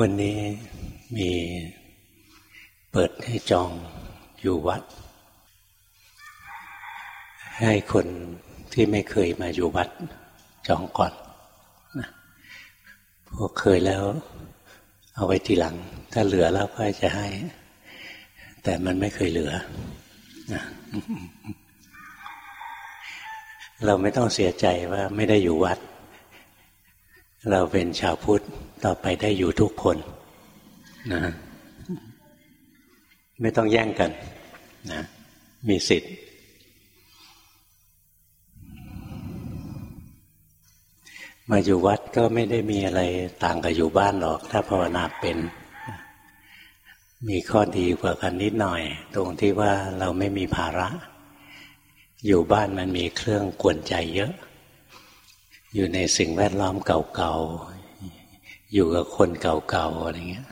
วันนี้มีเปิดให้จองอยู่วัด ให้คนที่ไม่เคยมาอยู่วัด จองก่อนนะพวกเคยแล้ว เอาไว้ทีหลัง ถ้าเหลือแล้วก็จะให้ แต่มันไม่เคยเหลือเราไม่ต้องเสียใจว่าไม่ได้อยู่วัด เราเป็นชาวพุทธต่อไปได้อยู่ทุกคนนะไม่ต้องแย่งกันนะมีสิทธิ์ มาอยู่วัดก็ไม่ได้มีอะไรต่างกับอยู่บ้านหรอก ถ้าภาวนาเป็น มีข้อดีกว่ากันนิดหน่อย ตรงที่ว่าเราไม่มีภาระ อยู่บ้านมันมีเครื่องกวนใจเยอะ อยู่ในสิ่งแวดล้อมเก่าๆ อยู่กับคนเก่าๆอะไรเงี้ย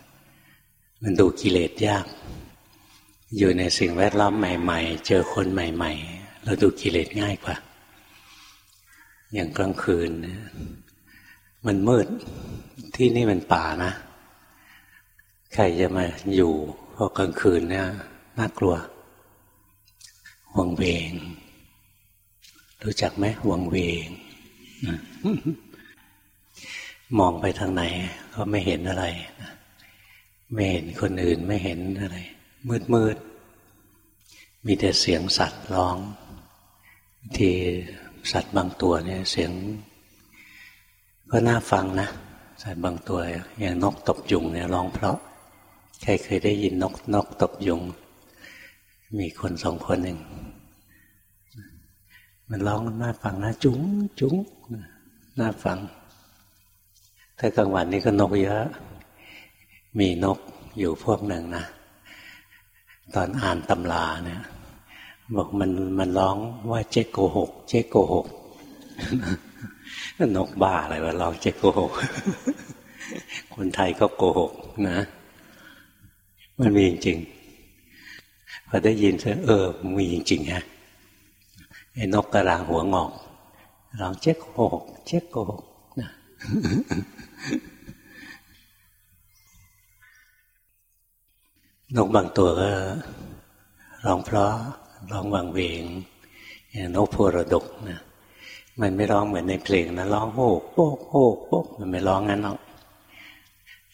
มันดูกิเลสยาก อยู่ในสิ่งแวดล้อมใหม่ ๆ เจอคนใหม่ ๆ เราดูกิเลสง่ายกว่า อย่างกลางคืน มันมืดที่นี่มันป่านะ ใครจะมาอยู่พอกลางคืนเนี่ยน่ากลัววังเวง รู้จักไหมวังเวง มองไปทางไหน ก็ไม่เห็นอะไร ไม่เห็นคนอื่นไม่เห็นอะไร มืดมืด มีแต่เสียงสัตว์ร้อง ที่สัตว์บางตัวเนี่ยเสียง ก็น่าฟังนะ สัตว์บางตัวอย่างนกตบยุงเนี่ยร้องเพราะ ใครเคยได้ยินนกนกตบยุง มีคนสองคนหนึ่ง มันร้องน่าฟังนะจุ้งจุ้งน่าฟัง ถ้ากลางวันนี้ก็นกเยอะ มีนกอยู่พวกหนึ่งนะตอนอ่านตำราเนี่ยบอกมันมันร้องว่าเจ๊โกหก เจ๊โกหกนกบ้าอะไรวะร้องเจ๊โกหก คนไทยก็โกหกนะ มันมีจริงพอได้ยินเออมีจริงฮะ ไอ้นกกระรางหัวงอกร้องเจ๊โกหกเจ๊โกหกนะนกบางตัวก็ร้องเพราะร้องวังเวงอย่างนกพระดกนะมันไม่ร้องเหมือนในเพลงนะร้องโหกโป๊กโหกโป๊กมันไม่ร้องงั้นหรอก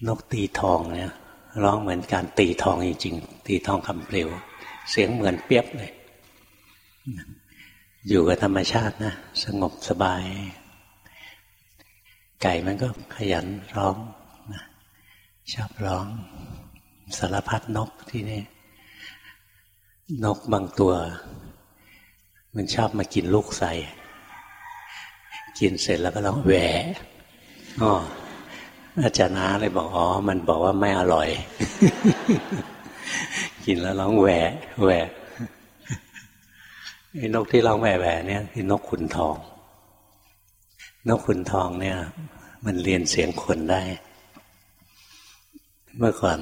นกตีทองเนี่ยร้องเหมือนการตีทองจริงๆตีทองคำเปลวเสียงเหมือนเปียบเลย อยู่กับธรรมชาตินะ สงบสบาย ไก่มันก็ขยันร้องนะชอบร้อง สารพัดนกที่นี่ นกบางตัว มันชอบมากินลูกใส่ กินเสร็จแล้วก็ร้องแหวอ๋ออาจารย์นาเลยบอกอ๋อ มันบอกว่าไม่อร่อย กินแล้วร้องแหวแหว ไอ้นกที่ร้องแหวแหวเนี่ยคือนกขุนทอง นกขุนทองเนี่ย มันเรียนเสียงคนได้ เมื่อก่อน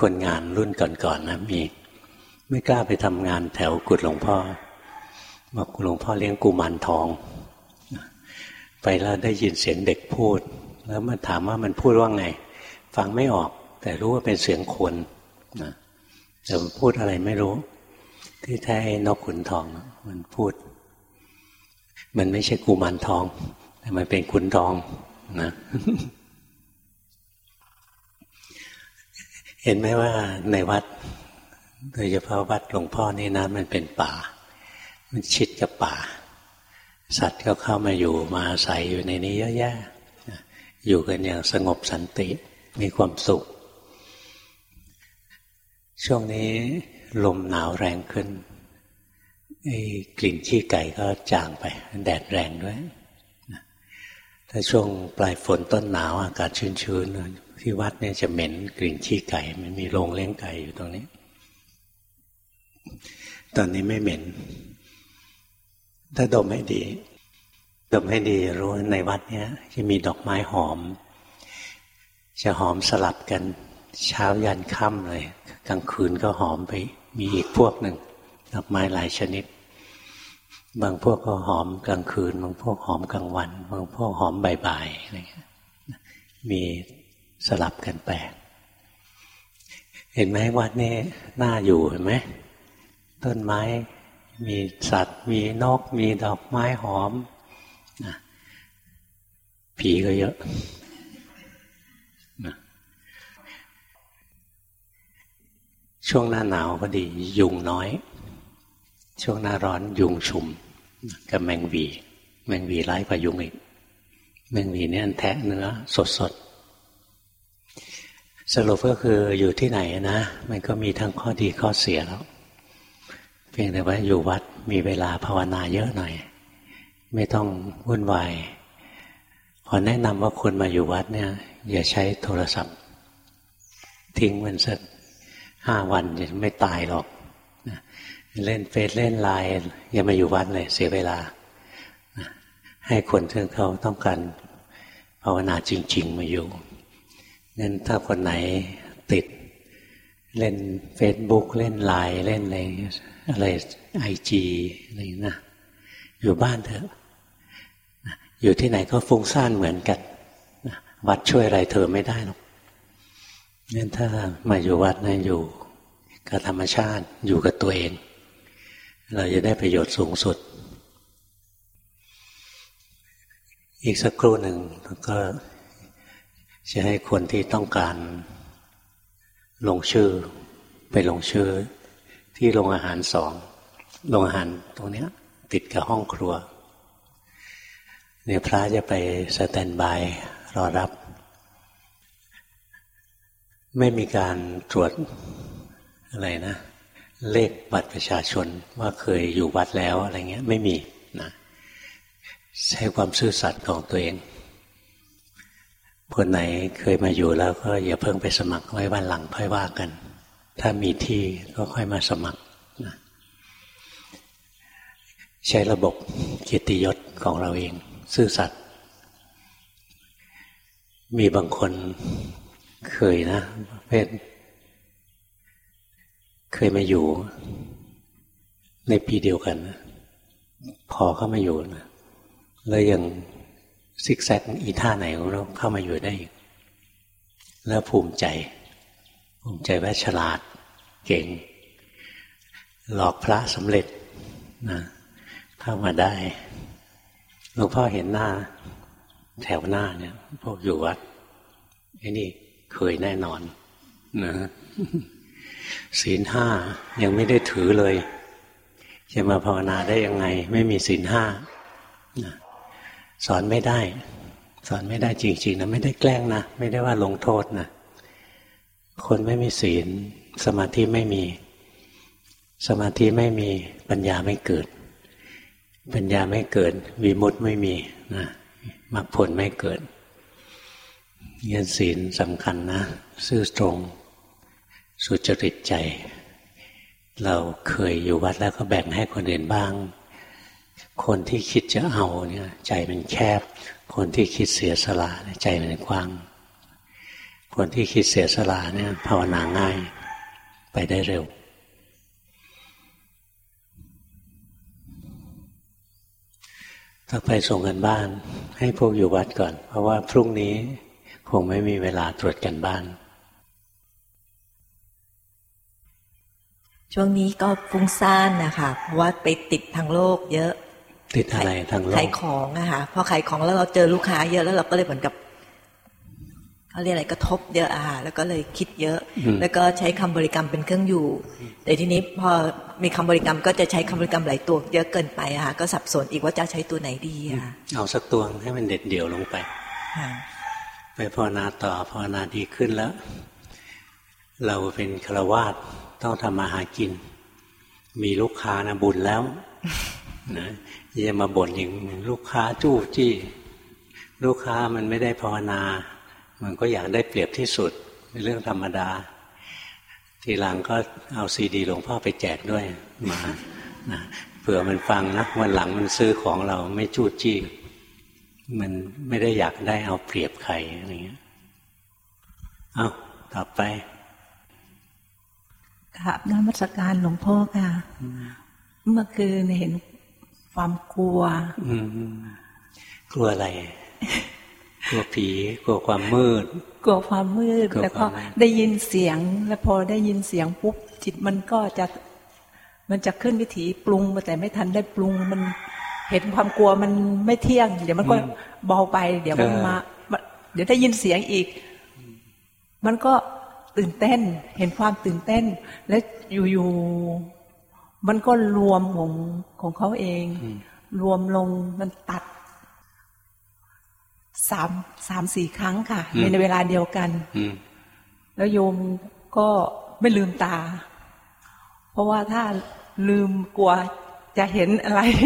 คนงานรุ่นก่อนๆนนะมี ไม่กล้าไปทำงานแถวกุดหลวงพ่อบอกหลวงพ่อเลี้ยงกุมารทอง ไปแล้วได้ยินเสียงเด็กพูด แล้วมันถามว่ามันพูดว่าไง ฟังไม่ออก แต่รู้ว่าเป็นเสียงคนนะแต่พูดอะไรไม่รู้ ที่แท้นกขุนทอง มันพูด มันไม่ใช่กุมารทอง แต่มันเป็นขุนทองนะเห็นไหมว่าในวัด โดยเฉพาะวัดหลวงพ่อนี่นะมันเป็นป่า มันชิดกับป่า สัตว์ก็เข้ามาอยู่มาอาศัยอยู่ในนี้เยอะแยะอยู่กันอย่างสงบสันติมีความสุข ช่วงนี้ ลมหนาวแรงขึ้นกลิ่นขี้ไก่ก็จางไป แดดแรงด้วยถ้าช่วงปลายฝนต้นหนาวอากาศชื้นๆที่วัดเนี่ยจะเหม็นกลิ่นขี้ไก่ มันมีโรงเลี้ยงไก่อยู่ตรงนี้ ตอนนี้ไม่เหม็น ถ้าดมให้ดี ดมให้ดีรู้ในวัดเนี้ยจะมีดอกไม้หอม จะหอมสลับกันเช้ายันค่ำเลย กลางคืนก็หอมไป มีอีกพวกหนึ่งดอกไม้หลายชนิด บางพวกก็หอมกลางคืน บางพวกหอมกลางวัน บางพวกหอมบ่ายๆอะไรเงี้ยมีสลับกันไปเห็นไหมวัดนี้น่าอยู่เห็นไหมต้นไม้มีสัตว์ มีนก มีดอกไม้หอมผีก็เยอะ ช่วงหน้าหนาวก็ดียุงน้อย ช่วงหน้าร้อนยุงชุมกับแมงวี แมงวีร้ายกว่ายุงอีก แมงวีเนี่ยแทะเนื้อสดๆสรุปก็คืออยู่ที่ไหนนะ มันก็มีทั้งข้อดีข้อเสียแล้วเพียงแต่ว่าอยู่วัดมีเวลาภาวนาเยอะหน่อย ไม่ต้องวุ่นวายขอแนะนำว่าคนมาอยู่วัดเนี่ย อย่าใช้โทรศัพท์ ทิ้งมันสัก ห้าวันจะไม่ตายหรอกเล่นเฟซเล่นไลน์อย่ามาอยู่วัดเลยเสียเวลา ให้คนที่เขาต้องการภาวนาจริง ๆ มาอยู่งั้นถ้าคนไหนติด เล่นเฟซบุ๊กเล่นไลน์เล่นอะไรอะไรไอจีอะไรนะอยู่บ้านเถอะอยู่ที่ไหนก็ฟุ้งซ่านเหมือนกันวัดช่วยอะไรเธอไม่ได้หรอก นั่นถ้ามาอยู่วัดนะอยู่กับธรรมชาติอยู่กับตัวเอง เราจะได้ประโยชน์สูงสุด อีกสักครู่หนึ่งก็จะให้คนที่ต้องการลงชื่อ ไปลงชื่อ ที่โรงอาหารสองโรงอาหารตรงนี้ติดกับห้องครัวเนี่ยพระจะไปสแตนบายรอรับ ไม่มีการตรวจอะไรนะ เลขบัตรประชาชนว่าเคยอยู่วัดแล้วอะไรเงี้ย ไม่มีนะใช้ความซื่อสัตย์ของตัวเอง คนไหนเคยมาอยู่แล้วก็อย่าเพิ่งไปสมัครไว้วันหลังค่อยว่ากัน ถ้ามีที่ก็ค่อยมาสมัครนะใช้ระบบเกียรติยศของเราเอง ซื่อสัตย์มีบางคน เคยนะเพศเคยมาอยู่ ในปีเดียวกันนะพอเข้ามาอยู่นะแล้วยังซิกแซกอีท่าไหนของเราเข้ามาอยู่ได้อีก แล้วภูมิใจ ภูมิใจว่าฉลาด เก่ง หลอกพระสำเร็จนะเข้ามาได้หลวงพ่อเห็นหน้า แถวหน้าเนี่ย พวกอยู่วัดไอ้นี่ เคยแน่นอนนะศีลห้ายังไม่ได้ถือเลย จะมาภาวนาได้ยังไง ไม่มีศีลห้าสอนไม่ได้ สอนไม่ได้จริง ๆนะไม่ได้แกล้งนะไม่ได้ว่าลงโทษนะคนไม่มีศีล สมาธิไม่มี สมาธิไม่มีปัญญาไม่เกิด ปัญญาไม่เกิดวิมุตไม่มีนะมรรคผลไม่เกิด เงินศีลสำคัญนะ ซื่อตรง สุจริตใจ เราเคยอยู่วัดแล้วก็แบ่งให้คนอื่นบ้าง คนที่คิดจะเอาเนี่ย ใจมันแคบ คนที่คิดเสียสละใจมันกว้าง คนที่คิดเสียสละเนี่ย ภาวนาง่ายไปได้เร็วถ้าไปส่งกันบ้านให้พวกอยู่วัดก่อน เพราะว่าพรุ่งนี้ คงไม่มีเวลาตรวจกันบ้าน ช่วงนี้ก็ฟุ้งซ่านนะคะเพราะว่าไปติดทางโลกเยอะ ติดอะไรทางโลกขายของอะค่ะพอขายของแล้วเราเจอลูกค้าเยอะแล้วเราก็เลยเหมือนกับเขาเรียกอะไรกระทบเยอะอะแล้วก็เลยคิดเยอะ แล้วก็ใช้คำบริกรรมเป็นเครื่องอยู่ แต่ทีนี้พอมีคำบริกรรมก็จะใช้คำบริกรรมหลายตัวเยอะเกินไปอะค่ะก็สับสนอีกว่าจะใช้ตัวไหนดีอะเอาสักตัวให้มันเด็ดเดี่ยวลงไป ไปภาวนาต่อภาวนาดีขึ้นแล้ว เราเป็นฆราวาสต้องทำมาหากิน มีลูกค้านะบุญแล้วนะจะมาบ่นอย่างลูกค้าจู้จี้ ลูกค้ามันไม่ได้ภาวนา มันก็อยากได้เปรียบที่สุดเป็นเรื่องธรรมดา ทีหลังก็เอาซีดีหลวงพ่อไปแจกด้วยมานะเผื่อมันฟังนะวันหลังมันซื้อของเราไม่จู้จี้ มันไม่ได้อยากได้เอาเปรียบใครอะไรเงี้ยเอาต่อไปครับนมัสการหลวงพ่อค่ะ เมื่อคืนเห็นความกลัวอืมกลัวอะไร กลัวผี กลัวความมืด กลัวความมืดกลัวแล้วคก็วามมืดได้ยินเสียง แล้วพอได้ยินเสียงปุ๊บจิตมันก็จะ มันจะขึ้นวิถีปรุงแต่ไม่ทันได้ปรุงมัน เห็นความกลัวมันไม่เที่ยง เดี๋ยวมันก็เบาไป เดี๋ยวมันมามา เดี๋ยวได้ยินเสียงอีก มันก็ตื่นเต้น เห็นความตื่นเต้น และอยู่ๆมันก็รวมของของเขาเอง รวมลงมันตัดสามสามสี่ครั้งค่ะ ในเวลาเดียวกันอืมแล้วโยมก็ไม่ลืมตา เพราะว่าถ้าลืมกลัวจะเห็นอะไรไป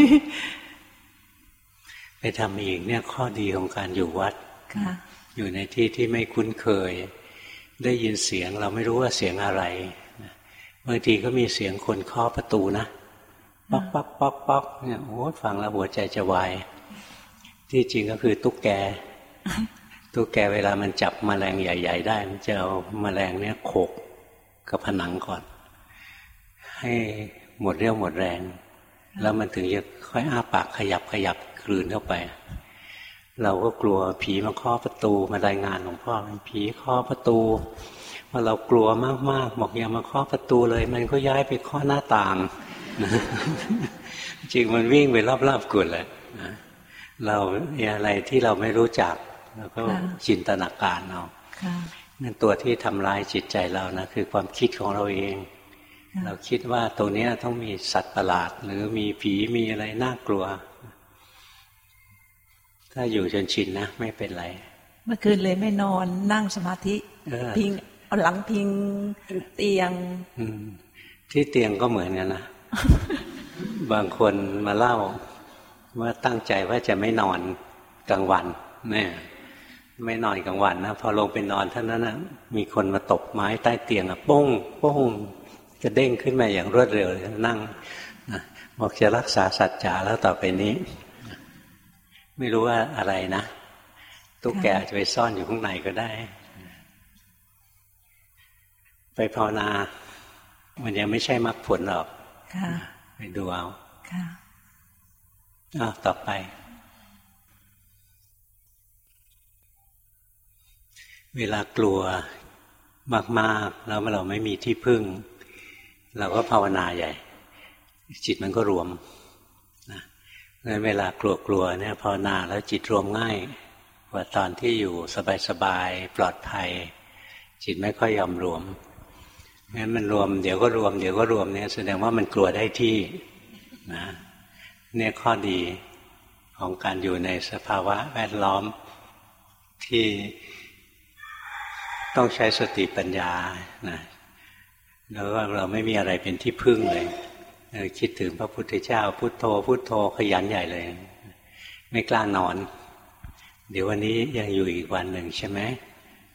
ทำอีกเนี่ยข้อดีของการอยู่วัดค่ะอยู่ในที่ที่ไม่คุ้นเคย ได้ยินเสียงเราไม่รู้ว่าเสียงอะไรนะบางทีก็มีเสียงคนเคาะประตูนะป๊อกป๊อกป๊อกป๊อกเนี่ยโอ้ยฟังแล้วหัวใจจะวาย ที่จริงก็คือตุ๊กแก ตุ๊กแกเวลามันจับมแมลงใหญ่ ๆ ได้ มันจะเอามแมลงเนี่ยโขกกับผนังก่อน ให้หมดเรี่ยวหมดแรง แล้วมันถึงจะค่อยอ้าปากขยับขยับ กลืนเข้าไป เราก็กลัวผีมาเคาะประตูมารายงานหลวงพ่อเป็นผีเคาะประตูว่าเรากลัวมากๆบอกอย่ามาเคาะประตูเลย มันก็ย้ายไปเคาะหน้าต่าง จริงมันวิ่งไปรอบๆกุดเลยนะเราอะไรที่เราไม่รู้จักเราก็ค่ะจินตนาการเอาค่ะนั่นตัวที่ทำลายจิตใจเรานะคือความคิดของเราเองค่ะเราคิดว่าตรงเนี้ยต้องมีสัตว์ประหลาด หรือมีผีมีอะไรน่ากลัว ถ้าอยู่จนชินนะไม่เป็นไร เมื่อคืนเลยไม่นอนนั่งสมาธิเออพิงเอาหลังพิงเตียงอืมที่เตียงก็เหมือนกันนะบางคนมาเล่า ว่าตั้งใจว่าจะไม่นอนกลางวันเนี่ยไม่นอนกลางวันนะพอลงไปนอนเท่านั้นนะมีคนมาตบไม้ใต้เตียงอะโป้งโป้งกระเด้งขึ้นมาอย่างรวดเร็วเลยนั่งนะบอกจะรักษาสัจจะแล้วต่อไปนี้ ไม่รู้ว่าอะไรนะ ตุ๊กแกอาจจะไปซ่อนอยู่ข้างในก็ได้ ไปภาวนา มันยังไม่ใช่มรรคผลหรอกค่ะไปดูเอาค่ะอ้าวต่อไป เวลากลัวมากๆ แล้วเราไม่มีที่พึ่ง เราก็ภาวนาใหญ่ จิตมันก็รวมนะ งั้นเวลากลัวๆเนี่ยภาวนาแล้วจิตรวมง่ายกว่าตอนที่อยู่สบายๆปลอดภัย จิตไม่ค่อยยอมรวมงั้นมันรวมเดี๋ยวก็รวมเดี๋ยวก็รวมเนี่ยแสดงว่ามันกลัวได้ที่นะเนี่ยข้อดีของการอยู่ในสภาวะแวดล้อมที่ต้องใช้สติปัญญานะแล้วก็เราไม่มีอะไรเป็นที่พึ่งเลย คิดถึงพระพุทธเจ้า พุทโธ พุทโธขยันใหญ่เลย ไม่กล้านอน เดี๋ยววันนี้ยังอยู่อีกวันหนึ่งใช่ไหม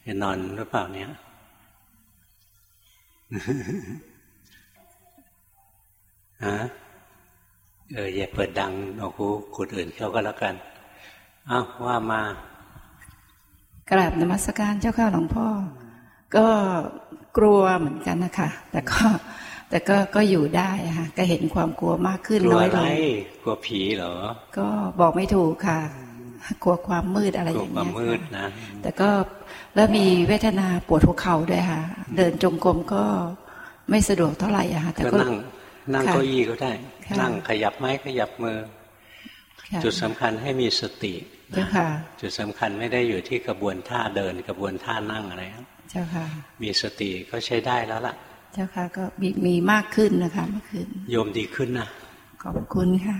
จะนอนหรือเปล่าเนี่ยฮะเอออย่าเปิดดังโอ้โหคนอื่นเขาก็แล้วกันอ้าวว่ามากราบนมัสการเจ้าค่ะหลวงพ่อ ก็กลัวเหมือนกันนะคะแต่ก็ แต่ก็ก็อยู่ได้อะค่ะก็เห็นความกลัวมากขึ้นกลัวน้อยอะลไรงกลัวผีเหรอ ก็บอกไม่ถูกค่ะกลัวความมืดอะไรกอลัวย่างความเงี้ยมืดค่ะนะแต่ก็แล้วมีเวทนาปวดหัวเข่าด้วยค่ะ เดินจงกรมก็ไม่สะดวกเท่าไหร่อะค่ะแต่ก็ก็นั่งนั่งค่ะเก้าอี้ก็ได้ค่ะนั่งขยับไม้ขยับมือค่ะจุดสำคัญให้มีสติเจ้าค่ะจุดสำคัญไม่ได้อยู่ที่กระบวนท่าเดินกระบวนท่านั่งอะไรครับเจ้าค่ะ มีสติก็ใช้ได้แล้วล่ะ เจ้าค่ะ ก็มีมีมากขึ้นนะคะเมื่อคืนโยมดีขึ้นนะขอบคุณค่ะ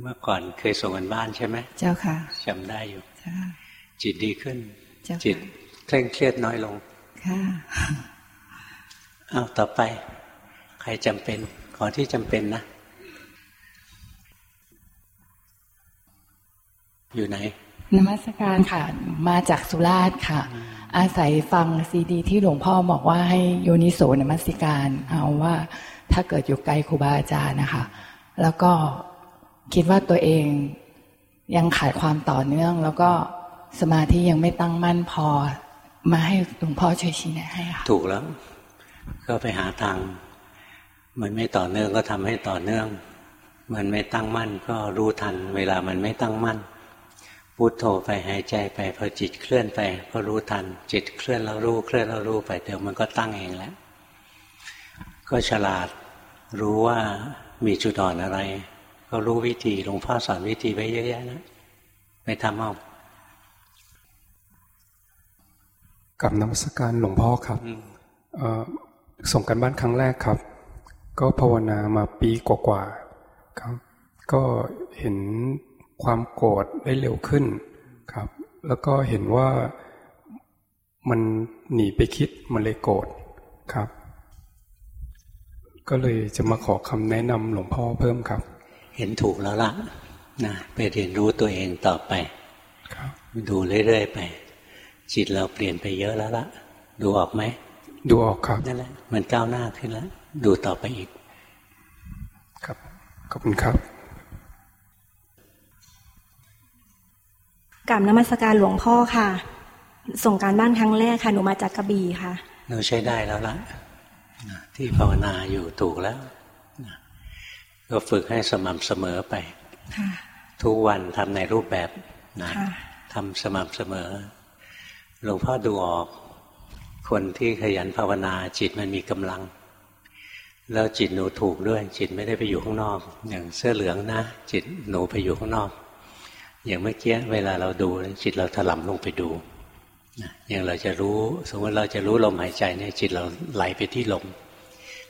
เมื่อก่อนเคยส่งกันบ้านใช่ไหมเจ้าค่ะจำได้อยู่เจ้าค่ะจิตดีขึ้นเจ้าค่ะจิตเคร่งเครียดน้อยลงค่ะอ้าวต่อไป ใครจำเป็น ขอที่จำเป็นนะ อยู่ไหนนมัสการค่ะ มาจากสุราษฎร์ค่ะ อาศัยฟังซีดี ที่หลวงพ่อบอกว่าให้โยนิโสนมัสการ เอาว่าถ้าเกิดอยู่ไกลครูบาอาจารย์นะคะ แล้วก็คิดว่าตัวเองยังขาดความต่อเนื่อง แล้วก็สมาธิยังไม่ตั้งมั่นพอ มาให้หลวงพ่อช่วยชี้แนะให้ค่ะถูกแล้ว ก็ไปหาทางมันไม่ต่อเนื่องก็ทำให้ต่อเนื่อง มันไม่ตั้งมั่นก็รู้ทัน เวลามันไม่ตั้งมั่น พพุโทโธไปหายใจไปพอจิตเคลื่อนไปก็รู้ทัน จิตเคลื่อนแล้วรู้เคลื่อนแล้วรู้ไปเดี๋ยวมันก็ตั้งเองแล้วก็ฉลาดรู้ว่ามีจุดอ่อนอะไร ก็รู้วิธีหลวงพ่อสอนวิธีไว้เยอะแยะนะไปทำเอากับนมัสการหลวงพ่อครับส่งกันบ้านครั้งแรกครับ ก็ภาวนามาปีกว่าๆครับ ก็เห็น ความโกรธได้เร็วขึ้นครับ แล้วก็เห็นว่ามันหนีไปคิดมันเลยโกรธครับ ก็เลยจะมาขอคำแนะนำหลวงพ่อเพิ่มครับ เห็นถูกแล้วล่ะนะไปเรียนรู้ตัวเองต่อไปครับดูเรื่อยๆไป จิตเราเปลี่ยนไปเยอะแล้วล่ะ ดูออกไหมดูออกครับนั่นแหละมันก้าวหน้าขึ้นแล้ว ดูต่อไปอีก ครับขอบคุณครับ กับนมัสการหลวงพ่อค่ะ ส่งการบ้านครั้งแรกค่ะ หนูมาจากกระบี่ค่ะ หนูใช้ได้แล้วล่ะที่ภาวนาอยู่ถูกแล้วก็ฝึกให้สม่ำเสมอไปทุกวันทำในรูปแบบนะทำสม่ำเสมอ หลวงพ่อดูออก คนที่ขยันภาวนาจิตมันมีกำลัง แล้วจิตหนูถูกด้วย จิตไม่ได้ไปอยู่ข้างนอก อย่างเสื้อเหลืองนะ จิตหนูไปอยู่ข้างนอก อย่างเมื่อกี้เวลาเราดูจิตเราถลำลงไปดูอย่างเราจะรู้ สมมติเราจะรู้ลมหายใจเนี่ยจิตเราไหลไปที่ลม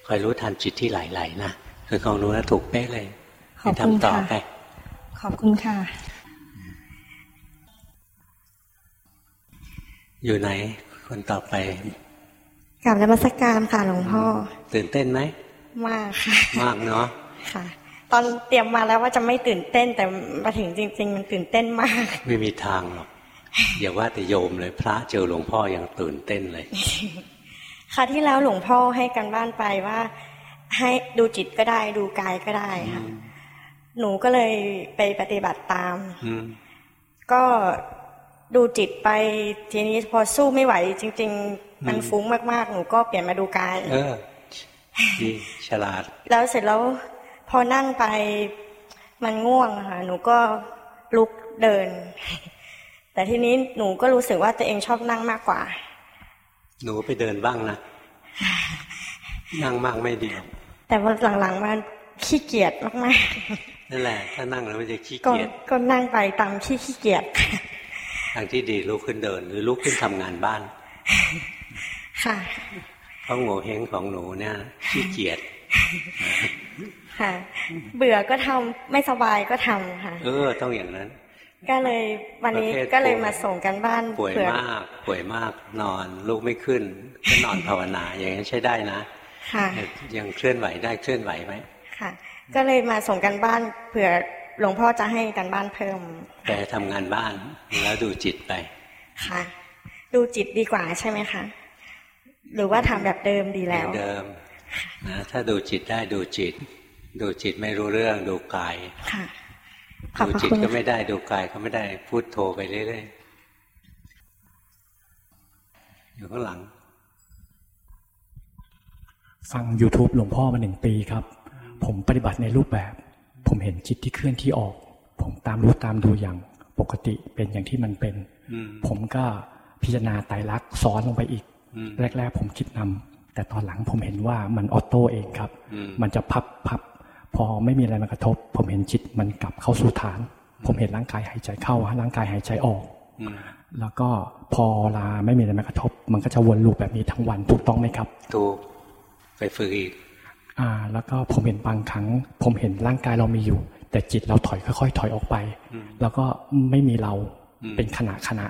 คอยรู้ทันจิตที่ไหลๆนะคือของรู้นะถูกเป๊ะเลยขอบคุณค่ะไปขอบคุณค่ะ อยู่ไหน คนต่อไปกลับนมัสการค่ะหลวงพ่อ ตื่นเต้นไหมมากค่ะ มากเนาะค่ะ ตอนเตรียมมาแล้วว่าจะไม่ตื่นเต้นแต่มาถึงจริง ๆ มันตื่นเต้นมาก ไม่มีทางหรอกอย่าว่าแต่โยมเลยพระเจอหลวงพ่อยังตื่นเต้นเลยค่ะที่แล้วหลวงพ่อให้กันบ้านไปว่า ให้ดูจิตก็ได้ดูกายก็ได้ค่ะหนูก็เลยไปปฏิบัติตามก็ดูจิตไปทีนี้พอสู้ไม่ไหว จริง ๆ มันฟุ้งมากๆ หนูก็เปลี่ยนมาดูกาย เออดีฉลาด แล้วเสร็จแล้ว พอนั่งไปมันง่วงค่ะ หนูก็ลุกเดิน แต่ทีนี้หนูก็รู้สึกว่าตัวเองชอบนั่งมากกว่า หนูไปเดินบ้างนะนั่งมากไม่ดีแต่ว่าหลังๆมันขี้เกียจมากๆนั่นแหละ ถ้านั่งแล้วมันจะขี้เกียจก็นั่งไปตามขี้ขี้เกียจทางที่ดีลุกขึ้นเดิน หรือลุกขึ้นทำงานบ้าน ค่ะเพราะโง่เฮงของหนูเนี่ยขี้เกียจ ค่ะ เบื่อก็ทำไม่สบายก็ทำค่ะ เออ ต้องอย่างนั้น ก็เลยวันนี้ก็เลยมาส่งกันบ้านป่วยมากป่วยมากนอนลูกไม่ขึ้นก็นอนภาวนาอย่างนี้ใช้ได้นะค่ะยังเคลื่อนไหวได้เคลื่อนไหวไหมค่ะ ก็เลยมาส่งกันบ้านเผื่อหลวงพ่อจะให้กันบ้านเพิ่ม แต่ทำงานบ้านแล้วดูจิตไป ค่ะ ดูจิตดีกว่าใช่ไหมคะ หรือว่าทำแบบเดิมดีแล้วเดิมนะถ้าดูจิตได้ดูจิต ดูจิตไม่รู้เรื่องดูกายดูจิตก็ไม่ได้ดูกายก็ไม่ได้พูดโทรไปเรื่อยๆอยู่ข้างหลัง ฟัง YouTube หลวงพ่อมาหนึ่งปีครับ ผมปฏิบัติในรูปแบบ ผมเห็นจิตที่เคลื่อนที่ออก ผมตามรู้ตามดูอย่างปกติเป็นอย่างที่มันเป็น ผมก็พิจารณาไตรลักษณ์ซ้อนลงไปอีก แรก ๆ ผมคิดนำแต่ตอนหลังผมเห็นว่ามันออโต้เองครับ มันจะพับพับ พอไม่มีอะไรมากระทบ ผมเห็นจิตมันกลับเข้าสู่ฐาน ผมเห็นร่างกายหายใจเข้าร่างกายหายใจออกแล้วก็พอลาไม่มีอะไรมากระทบ มันก็จะวนลูปแบบนี้ทั้งวันถูกต้องไหมครับถูกไปฝึกอีกอ่า แล้วก็ผมเห็นบางครั้ง ผมเห็นร่างกายเรามีอยู่ แต่จิตเราถอยค่อยๆถอยออกไป แล้วก็ไม่มีเราเป็นขณะขณะ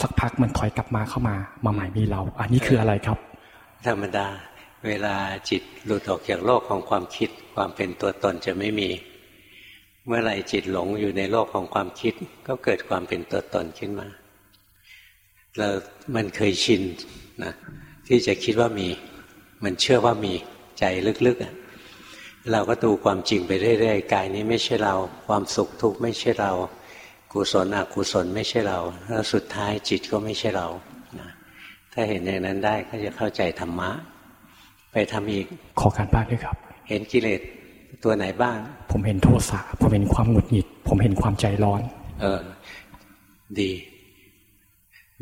สักพักมันถอยกลับมาเข้ามา มาใหม่มีเรา อันนี้คืออะไรครับ ธรรมดา เวลาจิตหลุดออกจากโลกของความคิด ความเป็นตัวตนจะไม่มี เมื่อไรจิตหลงอยู่ในโลกของความคิด ก็เกิดความเป็นตัวตนขึ้นมาเรามันเคยชินนะที่จะคิดว่ามี มันเชื่อว่ามีใจลึกๆเราก็ดูความจริงไปเรื่อยๆกายนี้ไม่ใช่เรา ความสุขทุกข์ไม่ใช่เรา กุศลอกุศลไม่ใช่เราแล้วสุดท้ายจิตก็ไม่ใช่เราถ้าเห็นอย่างนั้นได้ก็จะเข้าใจธรรมะ ไปทำอีกขอการบ้านด้วยครับ เห็นกิเลสตัวไหนบ้าง ผมเห็นโทสะผมเห็นความหงุดหงิด ผมเห็นความใจร้อน เออ ดี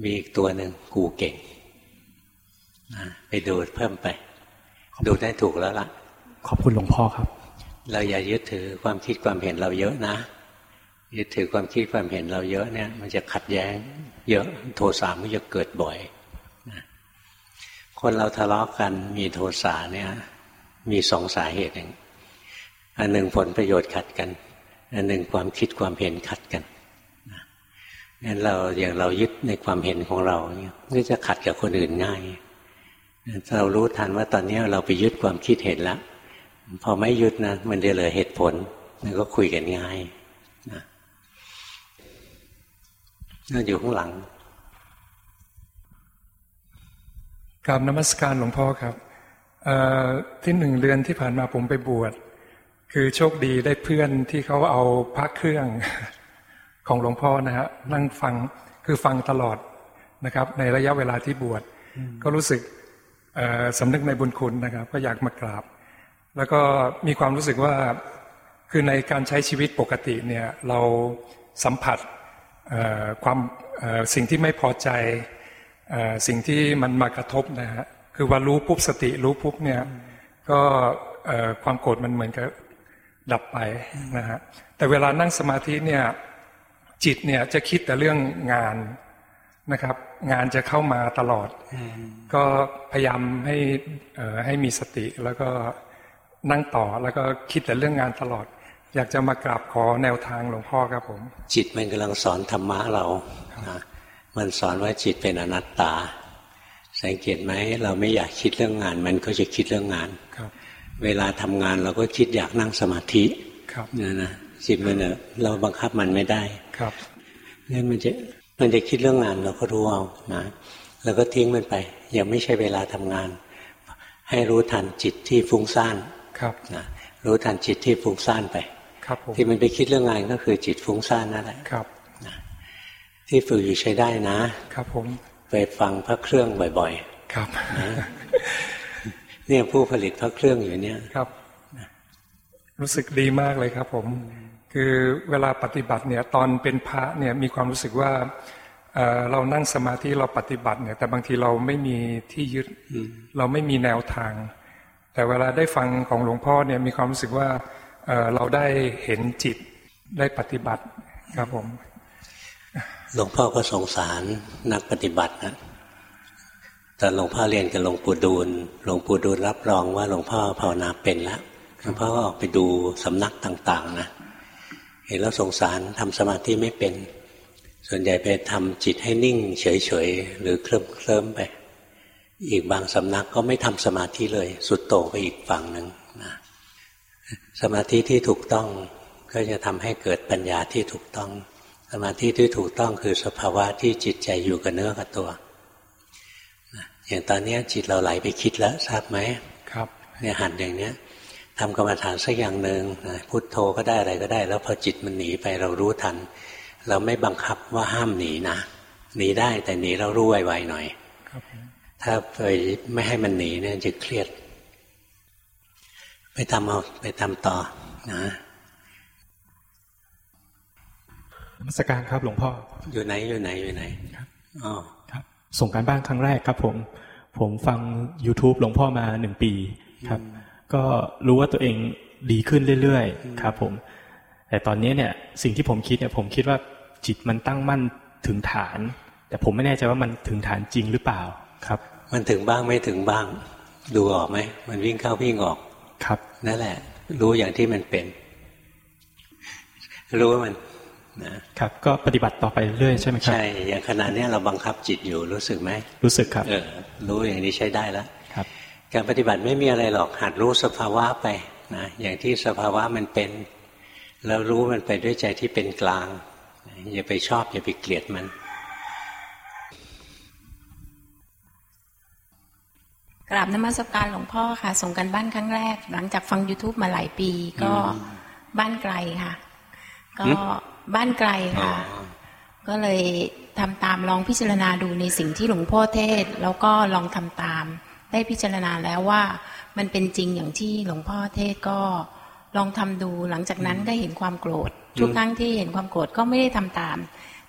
มีอีกตัวหนึ่งกูเก่งนะไปดูเพิ่มไป ดูได้ถูกแล้วล่ะ ขอบคุณหลวงพ่อครับ เราอย่ายึดถือความคิดความเห็นเราเยอะนะยึดถือความคิดความเห็นเราเยอะเนี่ย มันจะขัดแย้ง เยอะโทสะมันจะเกิดบ่อยนะ คนเราทะเลาะกันมีโทสะเนี่ย มีสองสาเหตุเองอันหนึ่งผลประโยชน์ขัดกัน อันหนึ่งความคิดความเห็นขัดกันงั้นเราอย่างเรายึดในความเห็นของเราเนี่ยก็จะขัดกับคนอื่นง่ายเรารู้ทันว่าตอนนี้เราไปยึดความคิดเห็นแล้วพอไม่ยึดนะมันจะเหลือเหตุผลมันก็คุยกันง่ายนะนั่นอยู่ข้างหลัง กราบนมัสการหลวงพ่อครับที่หนึ่งเดือนที่ผ่านมาผมไปบวช คือโชคดีได้เพื่อนที่เขาเอาพระเครื่องของหลวงพ่อนะฮะนั่งฟังคือฟังตลอดนะครับ ในระยะเวลาที่บวชก็รู้สึกสำนึกในบุญคุณนะครับ ก็อยากมากราบ แล้วก็มีความรู้สึกว่าคือในการใช้ชีวิตปกติเนี่ยเราสัมผัสความสิ่งที่ไม่พอใจ สิ่งที่มันมากระทบนะฮะคือว่ารู้ปุ๊บสติรู้ปุ๊บเนี่ย ก็ความโกรธมันเหมือนกับดับไปนะฮะแต่เวลานั่งสมาธิเนี่ยจิตเนี่ยจะคิดแต่เรื่องงานนะครับ งานจะเข้ามาตลอด ก็พยายามให้ให้มีสติแล้วก็นั่งต่อแล้วก็คิดแต่เรื่องงานตลอด อยากจะมากราบขอแนวทางหลวงพ่อครับผม จิตมันกำลังสอนธรรมะเรานะ มันสอนว่าจิตเป็นอนัตตา สังเกตไหมเราไม่อยากคิดเรื่องงาน มันก็จะคิดเรื่องงานครับ เวลาทำงานเราก็คิดอยากนั่งสมาธิครับเนี่ยนะจิตมันเนอะเราบังคับมันไม่ได้ครับงั้นมันจะมันจะคิดเรื่องงานเราก็รู้เอานะแล้วก็ทิ้งมันไป ยังไม่ใช่เวลาทำงาน ให้รู้ทันจิตที่ฟุ้งซ่านครับนะรู้ทันจิตที่ฟุ้งซ่านไป ครับที่มันไปคิดเรื่องงานก็คือจิตฟุ้งซ่านนั่นแหละครับ ที่ฝึกอยู่ใช้ได้นะ ครับผม ไปฟังพระเครื่องบ่อย ๆ ครับนะเนี่ยผู้ผลิตพระเครื่องอยู่เนี่ยครับ รู้สึกดีมากเลยครับ ผม คือเวลาปฏิบัติเนี่ย ตอนเป็นพระเนี่ยมีความรู้สึกว่าเรานั่งสมาธิเราปฏิบัติเนี่ย แต่บางทีเราไม่มีที่ยึดเราไม่มีแนวทาง แต่เวลาได้ฟังของหลวงพ่อเนี่ยมีความรู้สึกว่าเราได้เห็นจิตได้ปฏิบัติครับผม หลวงพ่อก็สงสารนักปฏิบัตินะตอนหลวงพ่อเรียนกับหลวงปู่ดูลหลวงปู่ดูลรับรองว่าหลวงพ่อภาวนาเป็นแล้วหลวงพ่อก็ออกไปดูสำนักต่าง ๆ นะเห็นแล้วสงสารทำสมาธิไม่เป็น ส่วนใหญ่ไปทำจิตให้นิ่ง เฉยๆหรือเคลิ้มเคลิ้มไป อีกบางสำนักก็ไม่ทำสมาธิเลย สุดโต่งไปอีกฝั่งหนึ่งนะสมาธิที่ถูกต้องก็จะทำให้เกิดปัญญาที่ถูกต้อง มาธิที่ถูกต้องคือสภาวะที่จิตใจอยู่กับเนื้อกับตัวอย่างตอนนี้จิตเราไหลไปคิดแล้วทราบไหมครับเนี่ยหันอย่างเนี้ยทำกรรมฐานสักอย่างหนึ่งพุทโธก็ได้อะไรก็ได้ แล้วพอจิตมันหนีไปเรารู้ทัน เราไม่บังคับว่าห้ามหนีนะหนีได้แต่หนีเรารู้ไวๆหน่อยถ้าไปไม่ให้มันหนีเนี่ยจะเครียด ไปทำเอาไปทำต่อนะ มัสการครับหลวงพ่อ อยู่ไหนอยู่ไหนอยู่ไหนครับอ๋อครับ ส่งการบ้านครั้งแรกครับผม ผมฟัง youtube หลวงพ่อมาหนึ่งปีครับ ก็รู้ว่าตัวเองดีขึ้นเรื่อยๆ ครับผม แต่ตอนนี้เนี่ยสิ่งที่ผมคิดเนี่ยผมคิดว่าจิตมันตั้งมั่นถึงฐาน แต่ผมไม่แน่ใจว่ามันถึงฐานจริงหรือเปล่าครับ มันถึงบ้างไม่ถึงบ้าง ดูออกไหมมันวิ่งเข้าวิ่งออกครับนั่นแหละ รู้อย่างที่มันเป็น รู้ว่ามัน ครับก็ปฏิบัติต่อไปเรื่อยใช่ไหมครับ ใช่ อย่างขณะนี้เราบังคับจิตอยู่รู้สึกไหม รู้สึกครับ เออ รู้อย่างนี้ใช้ได้แล้วครับ การปฏิบัติไม่มีอะไรหรอกหัดรู้สภาวะไปนะอย่างที่สภาวะมันเป็น แล้วรู้มันไปด้วยใจที่เป็นกลาง อย่าไปชอบ อย่าไปเกลียดมันกราบนมัสการหลวงพ่อค่ะ ส่งกันบ้านครั้งแรก หลังจากฟัง youtube มาหลายปีก็บ้านไกลค่ะ ก็ บ้านไกลค่ะ ก็เลยทำตามลองพิจารณาดูในสิ่งที่หลวงพ่อเทศ แล้วก็ลองทำตาม ได้พิจารณาแล้วว่ามันเป็นจริงอย่างที่หลวงพ่อเทศก็ลองทำดูหลังจากนั้นก็เห็นความโกรธ ทุกครั้งที่เห็นความโกรธก็ไม่ได้ทำตาม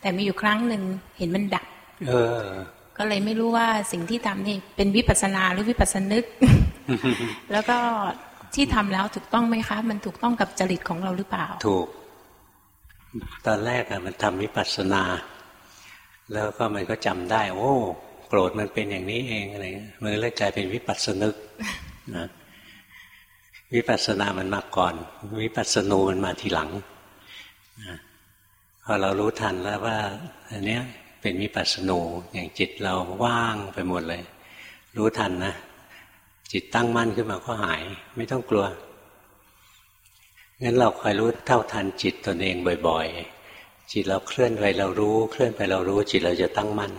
แต่มีอยู่ครั้งหนึ่งเห็นมันดับเออ ก็เลยไม่รู้ว่าสิ่งที่ทำนี่เป็นวิปัสนาหรือวิปัสสนึก แล้วก็ที่ทำแล้วถูกต้องไหมคะ มันถูกต้องกับจริตของเราหรือเปล่า ถูก ตอนแรกอะมันทำวิปัสสนา แล้วก็มันก็จำได้ โอ้ โกรธมันเป็นอย่างนี้เองอะไรมันเลยกลายเป็นวิปัสสนึกนะวิปัสสนามันมาก่อน วิปัสสนูมันมาทีหลังนะพอเรารู้ทันแล้วว่าอันเนี้ยเป็นวิปัสสนูอย่างจิตเราว่างไปหมดเลย รู้ทันนะจิตตั้งมั่นขึ้นมาก็หาย ไม่ต้องกลัว งั้นเราคอยรู้เท่าทันจิตตนเองบ่อย ๆ จิตเราเคลื่อนไปเรารู้ เคลื่อนไปเรารู้จิตเราจะตั้งมั่น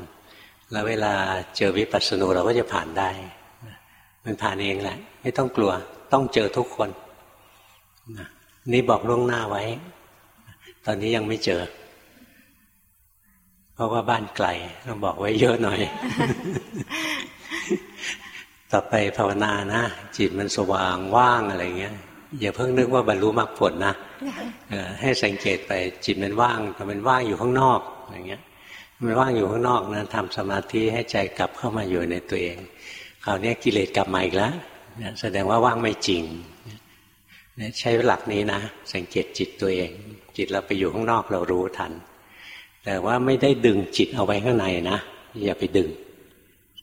แล้วเวลาเจอวิปัสสนูเราก็จะผ่านได้ มันผ่านเองแหละ ไม่ต้องกลัว ต้องเจอทุกคนนี่บอกล่วงหน้าไว้ ตอนนี้ยังไม่เจอ เพราะว่าบ้านไกลต้องบอกไว้เยอะหน่อย ต่อไปภาวนานะจิตมันสว่างว่างอะไรเงี้ย อย่าเพิ่งนึกว่าบรรลุมรรคผลนะให้สังเกตไปจิตมันว่างแต่มันว่างอยู่ข้างนอกอย่างเงี้ย มันว่างอยู่ข้างนอกนะทำสมาธิให้ใจกลับเข้ามาอยู่ในตัวเองคราวนี้กิเลสกลับมาอีกแล้วแสดงว่าว่างไม่จริงใช้หลักนี้นะ สังเกตจิตตัวเอง จิตเราไปอยู่ข้างนอกเรารู้ทัน แต่ว่าไม่ได้ดึงจิตเอาไว้ข้างในนะอย่าไปดึง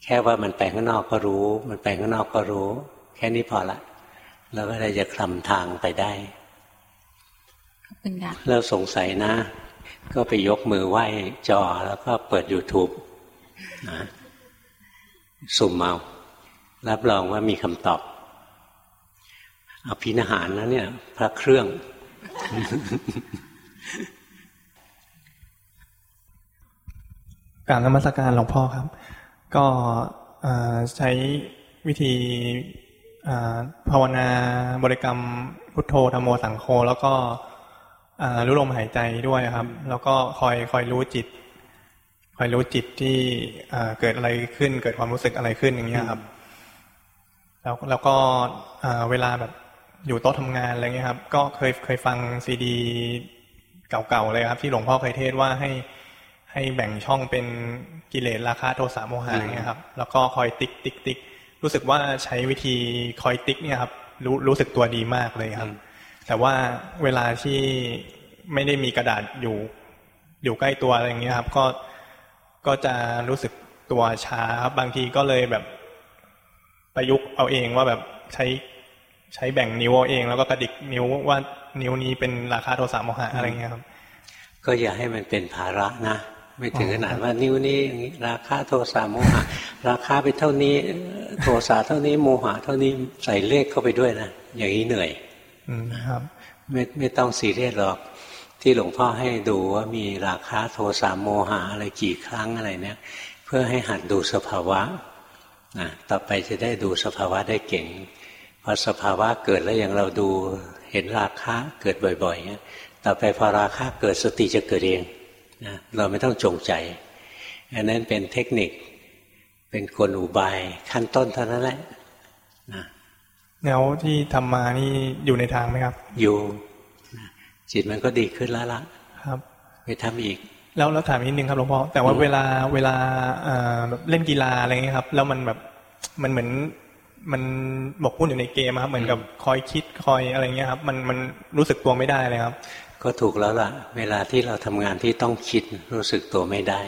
แค่ว่ามันไปข้างนอกก็รู้ มันไปข้างนอกก็รู้ แค่นี้พอละ แล้วก็ได้จะคลำทางไปได้ขอบคุณค่ะแล้วสงสัยนะ ก็ไปยกมือไหว้จอแล้วก็เปิด YouTube นะสุ่มเมารับรองว่ามีคำตอบอภินหารนะเนี่ย พระเครื่อง การนมัสการหลวงพ่อครับ ก็ใช้วิธี ภาวนาบริกรรมพุทโธธรรมโมสังโฆแล้วก็รู้ลมหายใจด้วยครับ แล้วก็คอยคอยรู้จิต คอยรู้จิตที่เกิดอะไรขึ้น เกิดความรู้สึกอะไรขึ้นอย่างเงี้ยครับ แล้วแล้วก็เวลาแบบอยู่โต๊ะทำงานอะไรเงี้ยครับ ก็เคยเคยฟังซีดีเก่าๆเลยครับ ที่หลวงพ่อเคยเทศว่าให้ให้แบ่งช่องเป็นกิเลสราคะโทสะโมหะเงี้ยครับ แล้วก็คอยติ๊กติ๊กติ๊ก รู้สึกว่าใช้วิธีคอยติ๊กเนี่ยครับรู้รู้สึกตัวดีมากเลยครับ แต่ว่าเวลาที่ไม่ได้มีกระดาษอยู่อยู่ใกล้ตัวอะไรอย่างเงี้ยครับ ก็ก็จะรู้สึกตัวช้าครับบางทีก็เลยแบบประยุกต์เอาเองว่าแบบใช้ใช้แบ่งนิ้วเอาเอง แล้วก็กระดิกนิ้วว่านิ้วนี้เป็นราคาโทสะโมหะอะไรเงี้ยครับ ก็อย่าให้มันเป็นภาระนะ ไม่ถึงขนาดว่านิ้วนี้ราคาโทสะโมหะ ราคาไปเท่านี้ โทสะเท่านี้โมหะ เท่านี้ใส่เลขเข้าไปด้วยนะอย่างนี้เหนื่อยครับ ไม่ไม่ต้องซีเรียสหรอกที่หลวงพ่อให้ดูว่ามีราคาโทสะโมหะอะไรกี่ครั้งอะไรเนี่ย เพื่อให้หัดดูสภาวะนะต่อไปจะได้ดูสภาวะได้เก่งพอสภาวะเกิดแล้วอย่างเราดูเห็นราคะเกิดบ่อยๆเนี่ยต่อไปพอราคะเกิดสติจะเกิดเอง นะเราไม่ต้องจงใจ อันนั้นเป็นเทคนิค เป็นกลอุบายขั้นต้นเท่านั้นแหละนะแนวที่ทำมานี่อยู่ในทางไหมครับ อยู่จิตมันก็ดีขึ้นแล้วล่ะ ครับ ไปทำอีกแล้วเราถามนิดนึงครับหลวงพ่อแต่ว่าเวลาเวลาเล่นกีฬาอะไรเงี้ยครับ แล้วมันแบบมันเหมือนมันบกพุ่นอยู่ในเกมครับ เหมือนกับคอยคิดคอยอะไรเงี้ยครับ มันมันรู้สึกตัวไม่ได้เลยครับ ก็ถูกแล้วล่ะ เวลาที่เราทำงานที่ต้องคิดรู้สึกตัวไม่ได้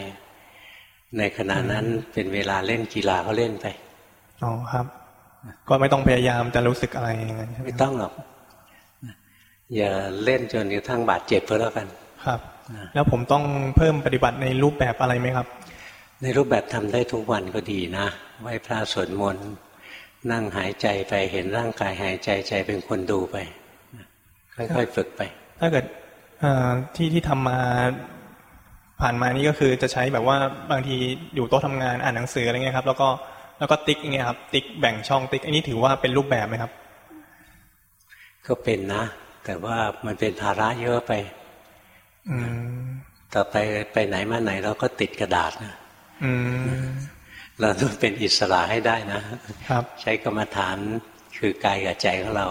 ในขณะนั้นเป็นเวลาเล่นกีฬาก็เล่นไปอ๋อครับ ก็ไม่ต้องพยายามจะรู้สึกอะไรอย่างนั้นไม่ต้องหรอกอย่าเล่นจนกระทั่งบาดเจ็บเพื่อแล้วกัน ครับ แล้วผมต้องเพิ่มปฏิบัติในรูปแบบอะไรไหมครับ ในรูปแบบทำได้ทุกวันก็ดีนะไหว้พระสวดมนต์นั่งหายใจไปเห็นร่างกายหายใจใจเป็นคนดูไป ค่อยๆฝึกไป ถ้าเกิดที่ที่ทำมาผ่านมานี่ก็คือจะใช้แบบว่าบางทีอยู่โต๊ะทำงานอ่านหนังสืออะไรเงี้ยครับ แล้วก็แล้วก็ติ๊กอย่างเงี้ยครับติ๊กแบ่งช่องติ๊กอันนี้ถือว่าเป็นรูปแบบไหมครับ ก็เป็นนะ แต่ว่ามันเป็นภาระเยอะไป อืมต่อไปไปไหนมาไหนเราก็ติดกระดาษนะอืมเราต้องเป็นอิสระให้ได้นะครับ ใช้กรรมฐานคือกายกับใจของเรา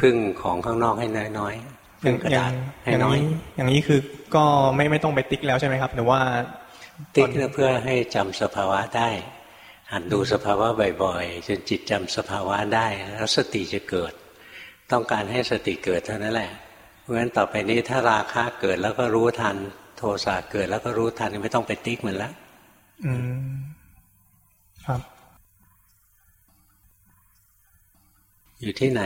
พึ่งของข้างนอกให้น้อยๆ อย่างอย่างอย่างนี้อย่างนี้คือก็ไม่ไม่ต้องไปติ๊กแล้วใช่ไหมครับหรือว่า ติ๊กเพื่อให้จำสภาวะได้หัดดูสภาวะบ่อยๆจนจิตจำสภาวะได้แล้วสติจะเกิด ต้องการให้สติเกิดเท่านั้นแหละ เพราะฉะนั้นต่อไปนี้ถ้าราคะเกิดแล้วก็รู้ทัน โทสะเกิดแล้วก็รู้ทันไม่ต้องไปติ๊กมันแล้วอืมครับ อยู่ที่ไหน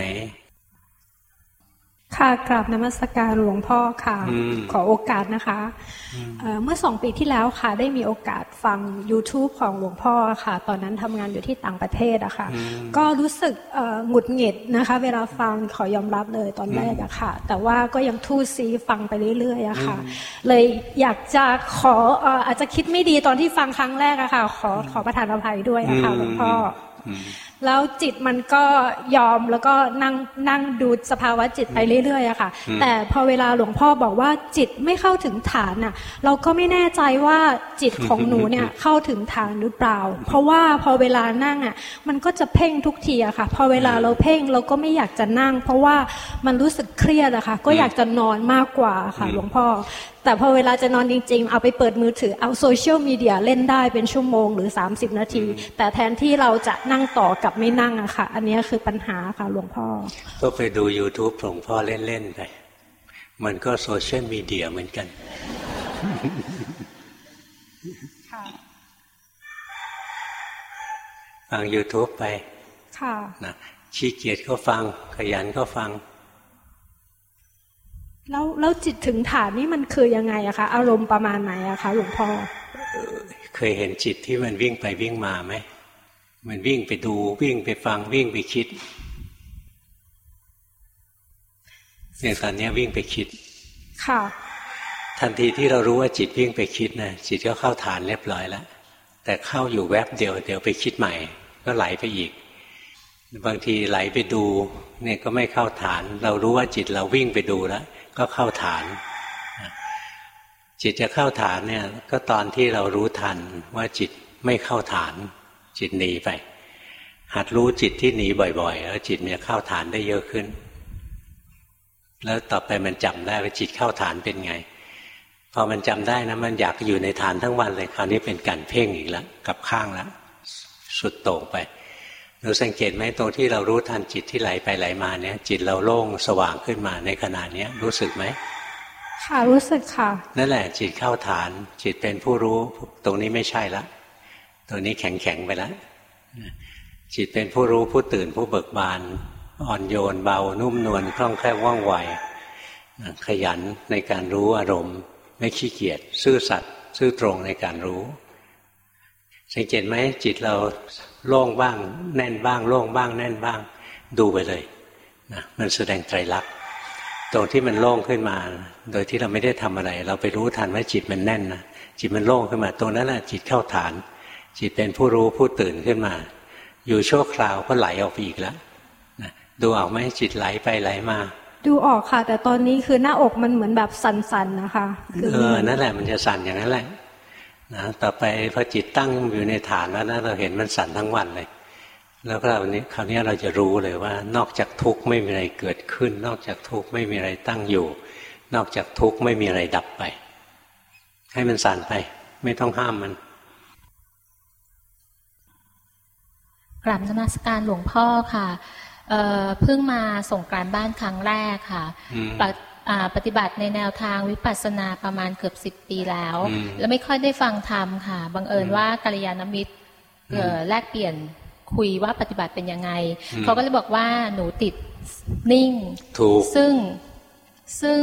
ค่ะกราบนมัสการหลวงพ่อค่ะขอโอกาสนะคะเมื่อสองปีที่แล้วค่ะ ได้มีโอกาสฟัง YouTube ของหลวงพ่อค่ะ ตอนนั้นทำงานอยู่ที่ต่างประเทศอะค่ะ ก็รู้สึกหงุดหงิดนะคะ เวลาฟังขอยอมรับเลยตอนแรกอะค่ะ แต่ว่าก็ยังทู่ซีฟังไปเรื่อยๆอะค่ะ เลยอยากจะขออาจจะคิดไม่ดีตอนที่ฟังครั้งแรกอะค่ะ ขอขอประทานอภัยด้วยอะค่ะหลวงพ่อ แล้วจิตมันก็ยอมแล้วก็นั่งนั่งดูสภาวะจิตไปเรื่อยๆอะค่ะ แต่พอเวลาหลวงพ่อบอกว่าจิตไม่เข้าถึงฐานน่ะเราก็ไม่แน่ใจว่าจิตของหนูเนี่ยเข้าถึงฐานหรือเปล่า เพราะว่าพอเวลานั่งอะมันก็จะเพ่งทุกทีอะค่ะ พอเวลาเราเพ่งเราก็ไม่อยากจะนั่ง เพราะว่ามันรู้สึกเครียดอะค่ะ ก็อยากจะนอนมากกว่าค่ะหลวงพ่อ แต่พอเวลาจะนอนจริง ๆ เอาไปเปิดมือถือเอาโซเชียลมีเดียเล่นได้เป็นชั่วโมงหรือ 30 นาที แต่แทนที่เราจะนั่งต่อกับไม่นั่งอะค่ะ อันนี้คือปัญหาค่ะหลวงพ่อ ก็ไปดู YouTube หลวงพ่อเล่น ๆ ไป มันก็โซเชียลมีเดียเหมือนกันฟัง YouTube ไป ค่ะนะขี้เกียจก็ฟัง ขยันก็ฟัง แล้วแล้วจิตถึงฐานนี่มันคือยังไงอะคะอารมณ์ประมาณไหนอะคะหลวงพ่อเคยเห็นจิตที่มันวิ่งไปวิ่งมาไหมมันวิ่งไปดูวิ่งไปฟังวิ่งไปคิดเนี่ยตอนนี้วิ่งไปคิด ค่ะ ทันทีที่เรารู้ว่าจิตวิ่งไปคิดนะจิตก็เข้าฐานเรียบร้อยแล้วแต่เข้าอยู่แวบเดียวเดี๋ยวไปคิดใหม่ ก็ไหลไปอีก บางทีไหลไปดูเนี่ยก็ไม่เข้าฐาน เรารู้ว่าจิตเราวิ่งไปดูแล้ว ก็เข้าฐาน จิตจะเข้าฐานเนี่ยก็ตอนที่เรารู้ทันว่าจิตไม่เข้าฐาน จิตหนีไป หัดรู้จิตที่หนีบ่อยๆ แล้วจิตมันจะเข้าฐานได้เยอะขึ้น แล้วต่อไปมันจำได้ว่าจิตเข้าฐานเป็นไงพอมันจำได้นะมันอยากอยู่ในฐานทั้งวันเลยคราวนี้เป็นการเพ่งอีกแล้วกับข้างแล้วสุดโต่งไป เราสังเกตไหมตรงที่เรารู้ทันจิตที่ไหลไปไหลมาเนี่ย จิตเราโล่งสว่างขึ้นมาในขณะนี้รู้สึกไหมค่ะรู้สึกค่ะ นั่นแหละ จิตเข้าฐาน จิตเป็นผู้รู้ ตรงนี้ไม่ใช่ละตรงนี้แข็งแข็งไปแล้วจิตเป็นผู้รู้ผู้ตื่นผู้เบิกบาน อ่อนโยนเบา นุ่มนวลคล่องแคล่วว่องไวขยันในการรู้อารมณ์ ไม่ขี้เกียจซื่อสัตย์ซื่อตรงในการรู้ สังเกตไหมจิตเรา โล่งบ้าง แน่นบ้าง โล่งบ้าง แน่นบ้าง ดูไปเลยนะมันแสดงไตรลักษณ์ตรงที่มันโล่งขึ้นมา โดยที่เราไม่ได้ทำอะไร เราไปรู้ทันว่าจิตมันแน่นนะจิตมันโล่งขึ้นมาตรงนั้นแหละจิตเข้าฐาน จิตเป็นผู้รู้ผู้ตื่นขึ้นมา อยู่ชั่วคราวก็ไหลออกไปอีกแล้วนะดูออกไหมจิตไหลไปไหลมาดูออกค่ะ แต่ตอนนี้คือหน้าอกมันเหมือนแบบสั่นๆนะคะเออนั่นแหละมันจะสั่นอย่างนั้นแหละ นะต่อไปพอจิตตั้งอยู่ในฐานแล้วนะเราเห็นมันสั่นทั้งวันเลย แล้วคราวนี้คราวนี้เราจะรู้เลยว่า นอกจากทุกข์ไม่มีอะไรเกิดขึ้น นอกจากทุกข์ไม่มีอะไรตั้งอยู่ นอกจากทุกข์ไม่มีอะไรดับไป ให้มันสั่นไป ไม่ต้องห้ามมันกราบนมัสการหลวงพ่อค่ะเเพิ่งมาส่งการบ้านครั้งแรกค่ะ ปฏิบัติในแนวทางวิปัสสนาประมาณเกือบสิบปีแล้ว แล้วไม่ค่อยได้ฟังธรรมค่ะ บังเอิญว่ากัลยาณมิตรแลกเปลี่ยนคุยว่าปฏิบัติเป็นยังไง เขาก็เลยบอกว่าหนูติดนิ่งซึ่งซึ่ง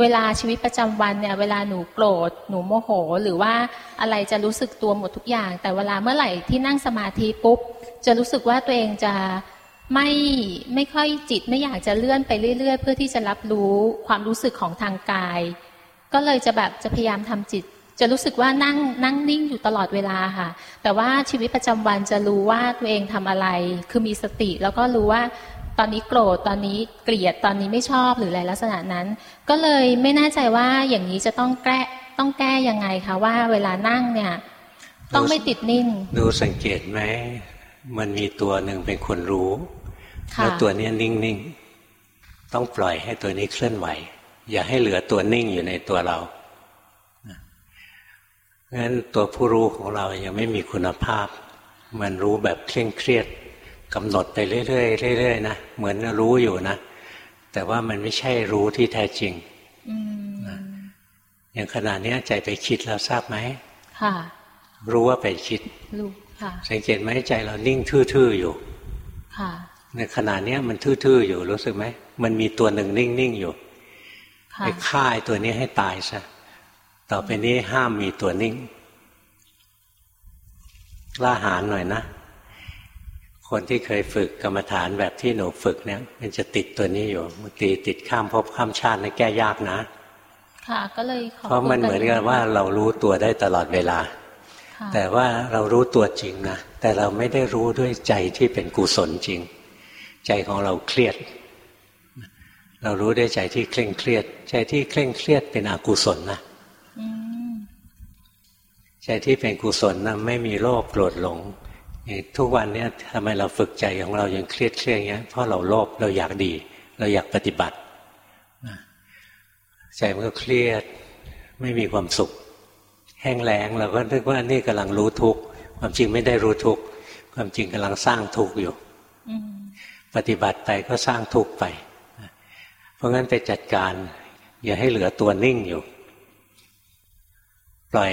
เวลาชีวิตประจำวันเนี่ยเวลาหนูโกรธหนูโมโห หรือว่าอะไรจะรู้สึกตัวหมดทุกอย่าง แต่เวลาเมื่อไหร่ที่นั่งสมาธิปุ๊บ จะรู้สึกว่าตัวเองจะ ไม่ไม่ค่อยจิตไม่อยากจะเลื่อนไปเรื่อย ๆ เพื่อที่จะรับรู้ความรู้สึกของทางกาย ก็เลยจะแบบจะพยายามทำจิต จะรู้สึกว่านั่งนั่งนิ่งอยู่ตลอดเวลาค่ะ แต่ว่าชีวิตประจำวันจะรู้ว่าตัวเองทำอะไร คือมีสติ แล้วก็รู้ว่าตอนนี้โกรธตอนนี้เกลียดตอนนี้ไม่ชอบหรืออะไรลักษณะนั้น ก็เลยไม่แน่ใจว่าอย่างนี้จะต้องแก้ต้องแก้ยังไงคะว่าเวลานั่งเนี่ย ต้องไม่ติดนิ่ง ดูสังเกตไหม มันมีตัวหนึ่งเป็นคนรู้ แล้วตัวนี้นิ่งๆ ต้องปล่อยให้ตัวนี้เคลื่อนไหว อย่าให้เหลือตัวนิ่งอยู่ในตัวเรางั้นตัวผู้รู้ของเรายังไม่มีคุณภาพ มันรู้แบบเคร่งเครียดกำหนดไปเรื่อยๆเรื่อยๆนะเหมือนรู้อยู่นะ แต่ว่ามันไม่ใช่รู้ที่แท้จริงอย่างขณะนี้ใจไปคิดแล้วทราบไหมค่ะ รู้ว่าไปคิดรู้ค่ะ สังเกตไหมใจเรานิ่งทื่อๆอยู่ค่ะในขณะนี้มันทื่อๆอยู่รู้สึกไหมมันมีตัวหนึ่งนิ่งๆอยู่ไปฆ่าไอ้ตัวนี้ให้ตายซะต่อไปนี้ห้ามมีตัวนิ่งล่าหารหน่อยนะ คนที่เคยฝึกกรรมฐานแบบที่หนูฝึกเนี่ย มันจะติดตัวนี้อยู่บางทีติดข้ามภพข้ามชาติในแก้ยากนะ ค่ะก็เลยเพราะมันเหมือนกันว่าเรารู้ตัวได้ตลอดเวลา แต่ว่าเรารู้ตัวจริงนะแต่เราไม่ได้รู้ด้วยใจที่เป็นกุศลจริง ใจของเราเครียด เรารู้ด้วยใจที่เคร่งเครียด ใจที่เคร่งเครียดเป็นอกุศลนะใจที่เป็นกุศลนะไม่มีโลภโกรธหลงทุกวันนี้ทำไมเราฝึกใจของเรายังเครียดเครียดอย่างเงี้ยเพราะเราโลภเราอยากดี เราอยากปฏิบัติใจมันก็เครียดไม่มีความสุข แห้งแล้งเราก็นึกว่านี่กำลังรู้ทุกข์ความจริงไม่ได้รู้ทุกข์ความจริงกำลังสร้างทุกข์อยู่ปฏิบัติไปก็สร้างทุกข์ไป เพราะงั้นไปจัดการ อย่าให้เหลือตัวนิ่งอยู่ ปล่อย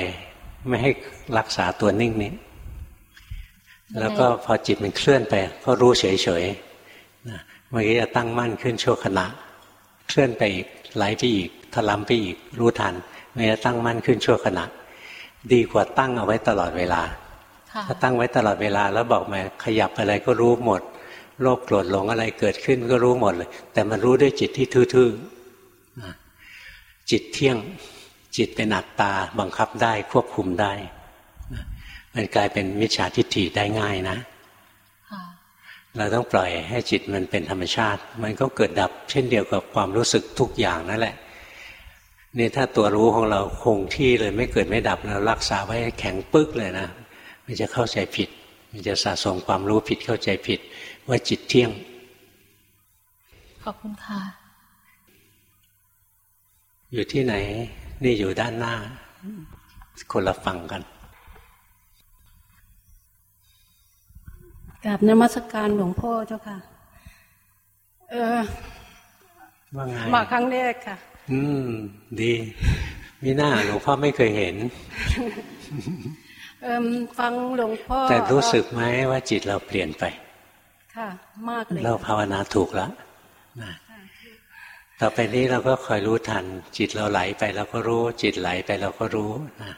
ไม่ให้รักษาตัวนิ่งนี้ แล้วก็พอจิตมันเคลื่อนไป ก็รู้เฉยๆเมื่อกี้จะตั้งมั่นขึ้นชั่วขณะ เคลื่อนไปอีกไหลไปอีกถลำไปอีกรู้ทันเมื่อตั้งมั่นขึ้นชั่วขณะ ดีกว่าตั้งเอาไว้ตลอดเวลา ถ้าตั้งไว้ตลอดเวลา แล้วบอกมาขยับอะไรก็รู้หมด โลภโกรธหลงอะไรเกิดขึ้นก็รู้หมดเลย แต่มันรู้ด้วยจิตที่ทื่อๆจิตเที่ยงจิตเป็นอัตตาบังคับได้ควบคุมได้ มันกลายเป็นมิจฉาทิฏฐิได้ง่ายนะเราต้องปล่อยให้จิตมันเป็นธรรมชาติ มันก็เกิดดับเช่นเดียวกับความรู้สึกทุกอย่างนั่นแหละ นี่ถ้าตัวรู้ของเราคงที่เลยไม่เกิดไม่ดับเรารักษาไว้แข็งปึ๊กเลยนะมันจะเข้าใจผิด มันจะสะสมความรู้ผิดเข้าใจผิด ว่าจิตเที่ยง ขอบคุณค่ะ อยู่ที่ไหน นี่อยู่ด้านหน้า คนละฟังกันกับนมัสการหลวงพ่อเจ้าค่ะ เออว่าไงมาครั้งแรกค่ะ อืม ดีมีหน้าหลวงพ่อไม่เคยเห็นเออฟังหลวงพ่อ แต่รู้สึกไหมว่าจิตเราเปลี่ยนไป ค่ะ มากเลย เราภาวนาถูกแล้วนะต่อไปนี้เราก็คอยรู้ทัน จิตเราไหลไปเราก็รู้ จิตไหลไปเราก็รู้นะ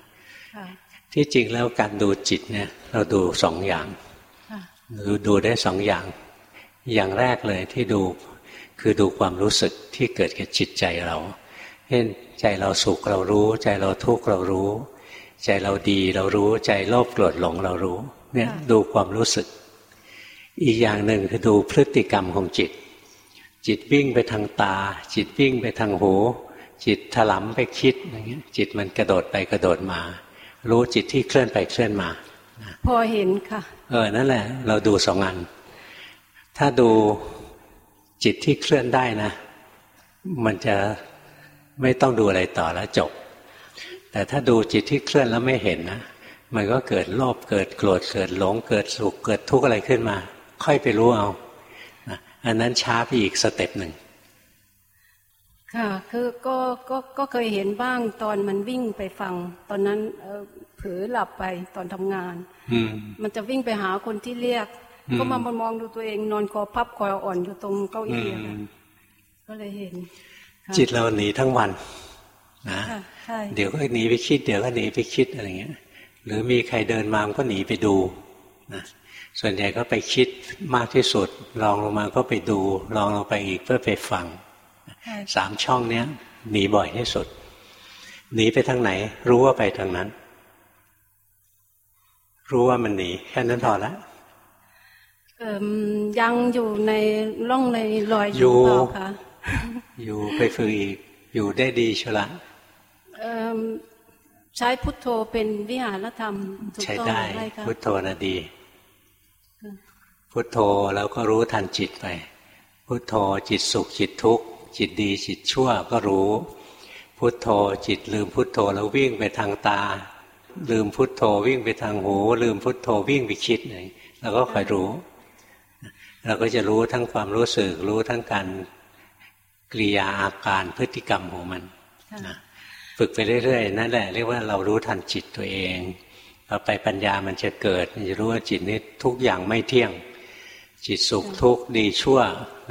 ที่จริงแล้วการดูจิตเนี่ย เราดูสองอย่างดูดูได้สองอย่าง อย่างแรกเลยที่ดู คือดูความรู้สึกที่เกิดกับจิตใจเราเช่นใจเราสุขเรารู้ ใจเราทุกข์เรารู้ ใจเราดีเรารู้ ใจโลภโกรธหลงเรารู้เนี่ยดูความรู้สึก อีกอย่างหนึ่งคือดูพฤติกรรมของจิต จิตวิ่งไปทางตา จิตวิ่งไปทางหู จิตถลำไปคิดอย่างเงี้ยจิตมันกระโดดไปกระโดดมา รู้จิตที่เคลื่อนไปเคลื่อนมาพอเห็นค่ะ เออนั่นแหละ เราดูสองอัน ถ้าดู จิตที่เคลื่อนได้นะ มันจะไม่ต้องดูอะไรต่อแล้วจบ แต่ถ้าดูจิตที่เคลื่อนแล้วไม่เห็นนะ มันก็เกิดโลภเกิดโกรธเกิดหลง เกิดสุขเกิดทุกข์อะไรขึ้นมา ค่อยไปรู้เอาอันนั้นช้าไปอีก step หนึ่งค่ะคือก็ก็ก็เคยเห็นบ้างตอนมันวิ่งไปฟัง ตอนนั้นเออเผลอหลับไปตอนทำงาน อืมันจะวิ่งไปหาคนที่เรียก ก็มามองดูตัวเอง นอนคอพับคออ่อนอยู่ตรงเก้าอี้ก็เลยเห็น จิตเราหนีทั้งวันนะเดี๋ยวก็หนีไปคิด เดี๋ยวก็หนีไปคิดอะไรเงี้ย หรือมีใครเดินมาก็หนีไปดูนะส่วนใหญ่ก็ไปคิดมากที่สุดลองลงมาก็ไปดูลองลงไปอีกเพื่อไปฟังสามช่องเนี้ยหนีบ่อยที่สุดหนีไปทางไหน รู้ว่าไปทางนั้น รู้ว่ามันหนีแค่นั้นพอแล้ว ยังอยู่ในร่องในรอยอยู่เปล่าคะอยู่ไปฝึกอีก อยู่ได้ดีชละใช้พุทโธเป็นวิหารธรรมใช้ได้พุทโธนะดี พุทโธแล้วก็รู้ทันจิตไป พุทโธจิตสุขจิตทุกข์จิตดีจิตชั่วก็รู้ พุทโธจิตลืมพุทโธแล้ววิ่งไปทางตา ลืมพุทโธวิ่งไปทางหู ลืมพุทโธวิ่งไปคิดเลยเราก็คอยรู้ เราก็จะรู้ทั้งความรู้สึก รู้ทั้งการกริยาอาการพฤติกรรมของมันนะฝึกไปเรื่อยๆนั่นแหละเรียกว่าเรารู้ทันจิตตัวเองต่อไปปัญญามันจะเกิดจะรู้ว่าจิตนี้ทุกอย่างไม่เที่ยง จิตสุขทุกข์ดีชั่ว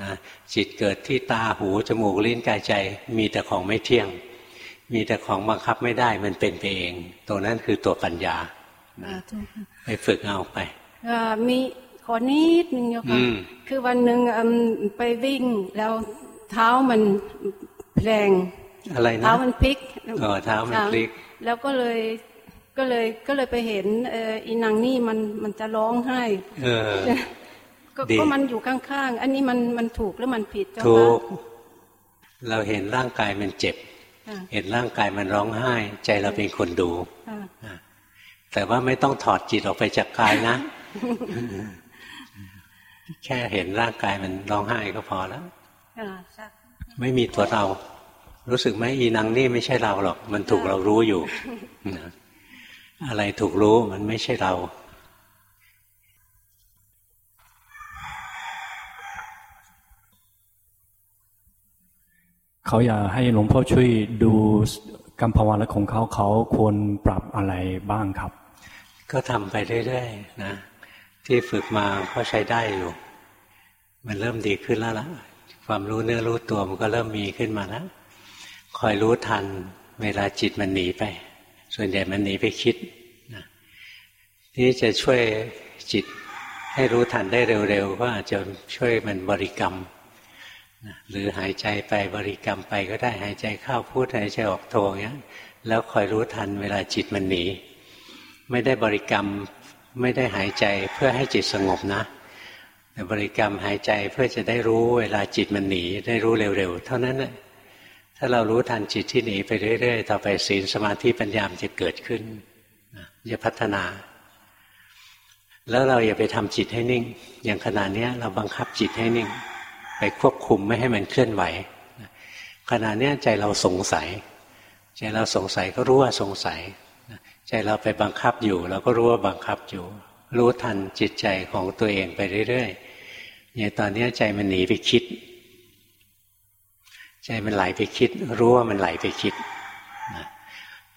นะจิตเกิดที่ตาหูจมูกลิ้นกายใจ มีแต่ของไม่เที่ยง มีแต่ของบังคับไม่ได้มันเป็นไปเอง ตัวนั้นคือตัวปัญญาไปฝึกเอาไปมี ขอนิดนึงโยค่ะคือวันหนึ่งไปวิ่งแล้วเท้ามันแพลงอะไรนะเท้ามันพลิกอ๋อเท้ามันพลิก แล้วก็เลยก็เลยก็เลยไปเห็นเอออีนางนี่มันมันจะร้องไห้เออก็มันอยู่ข้างๆ อันนี้มันมันถูกหรือมันผิดเจ้าถูกเราเห็นร่างกายมันเจ็บ เห็นร่างกายมันร้องไห้ ใจเราเป็นคนดูแต่ว่าไม่ต้องถอดจิตออกไปจากกายนะ แค่เห็นร่างกายมันร้องไห้ก็พอแล้วไม่มีตัวเรา รู้สึกไหมอีนังนี่ไม่ใช่เราหรอก มันถูกเรารู้อยู่อะไรถูกรู้มันไม่ใช่เราเขาอยากให้หลวงพ่อช่วยดูกรรมภาวนาของเขาเขาควรปรับอะไรบ้างครับ ก็ทำไปเรื่อยๆนะ ที่ฝึกมาก็ใช้ได้อยู่ มันเริ่มดีขึ้นแล้วล่ะ ความรู้เนื้อรู้ตัวมันก็เริ่มมีขึ้นมาแล้วคอยรู้ทัน เวลาจิตมันหนีไป ส่วนใหญ่มันหนีไปคิดนะนี่จะช่วยจิตให้รู้ทันได้เร็วๆก็อาจจะช่วยมันบริกรรมนะหรือหายใจไปบริกรรมไปก็ได้หายใจเข้าพูดหายใจออกโทอย่างเงี้ย แล้วคอยรู้ทันเวลาจิตมันหนี ไม่ได้บริกรรม ไม่ได้หายใจเพื่อให้จิตสงบนะแต่บริกรรมหายใจเพื่อจะได้รู้เวลาจิตมันหนี ได้รู้เร็วๆ เท่านั้นแหละถ้าเรารู้ทันจิตที่หนีไปเรื่อยๆ ต่อไปศีลสมาธิปัญญามจะเกิดขึ้นจะพัฒนา แล้วเราอย่าไปทำจิตให้นิ่ง อย่างขนาดนี้เราบังคับจิตให้นิ่ง ไปควบคุมไม่ให้มันเคลื่อนไหวขณะนี้ใจเราสงสัย ใจเราสงสัยก็รู้ว่าสงสัย ใจเราไปบังคับอยู่ เราก็รู้ว่าบังคับอยู่ รู้ทันจิตใจของตัวเองไปเรื่อยๆอย่างตอนนี้ใจมันหนีไปคิด ใจมันไหลไปคิด รู้ว่ามันไหลไปคิด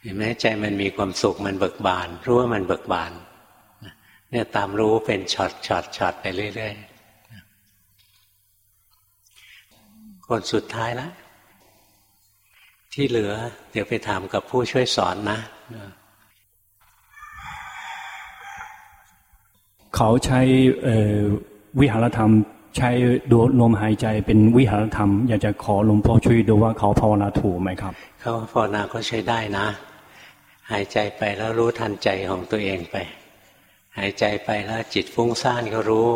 เห็นไหมใจมันมีความสุขมันเบิกบาน รู้ว่ามันเบิกบานเนี่ยตามรู้เป็น shot shot shot ไปเรื่อยๆคนสุดท้ายแล้วที่เหลือ เดี๋ยวไปถามกับผู้ช่วยสอนนะ เขาใช้วิหารธรรม ใช้ดูลมหายใจเป็นวิหารธรรม อยากจะขอหลวงพ่อช่วยดูว่าเขาภาวนาถูกไหมครับ เขาภาวนาก็ใช้ได้นะ หายใจไปแล้วรู้ทันใจของตัวเองไป หายใจไปแล้วจิตฟุ้งซ่านก็รู้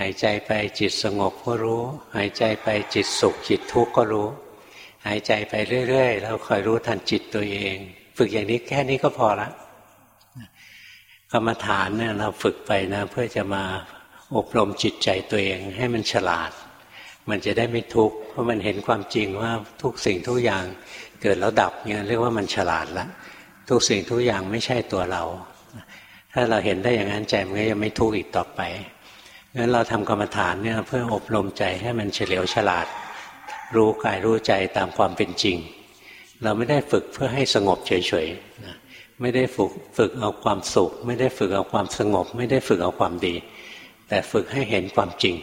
หายใจไปจิตสงบก็รู้ หายใจไปจิตสุขจิตทุกข์ก็รู้ หายใจไปเรื่อยๆแล้วคอยรู้ทันจิตตัวเอง ฝึกอย่างนี้แค่นี้ก็พอละ กรรมฐานเนี่ยเราฝึกไปนะ เพื่อจะมาอบรมจิตใจตัวเองให้มันฉลาด มันจะได้ไม่ทุกข์เพราะมันเห็นความจริงว่าทุกสิ่งทุกอย่างเกิดแล้วดับเนี่ยเรียกว่ามันฉลาดละทุกสิ่งทุกอย่างไม่ใช่ตัวเรา ถ้าเราเห็นได้อย่างนั้นใจมันก็จะไม่ทุกข์อีกต่อไปงั้นเราทำกรรมฐานเนี่ยเพื่ออบรมใจให้มันเฉลียวฉลาด รู้กายรู้ใจตามความเป็นจริง เราไม่ได้ฝึกเพื่อให้สงบเฉยๆนะ ไม่ได้ฝึกฝึกเอาความสุข ไม่ได้ฝึกเอาความสงบ ไม่ได้ฝึกเอาความดี แต่ฝึกให้เห็นความจริง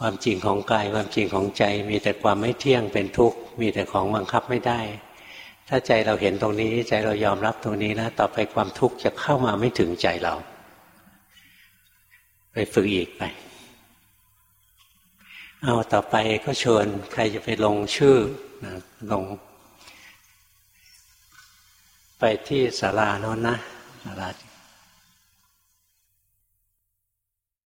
ความจริงของกายความจริงของใจ มีแต่ความไม่เที่ยงเป็นทุกข์มีแต่ของบังคับไม่ได้ ถ้าใจเราเห็นตรงนี้ใจเรายอมรับตรงนี้นะต่อไปความทุกข์จะเข้ามาไม่ถึงใจเรา ไปฝึกอีกไป เอาต่อไปก็เชิญใครจะไปลงชื่อลง ไปที่ศาลาโน้นนะศาลา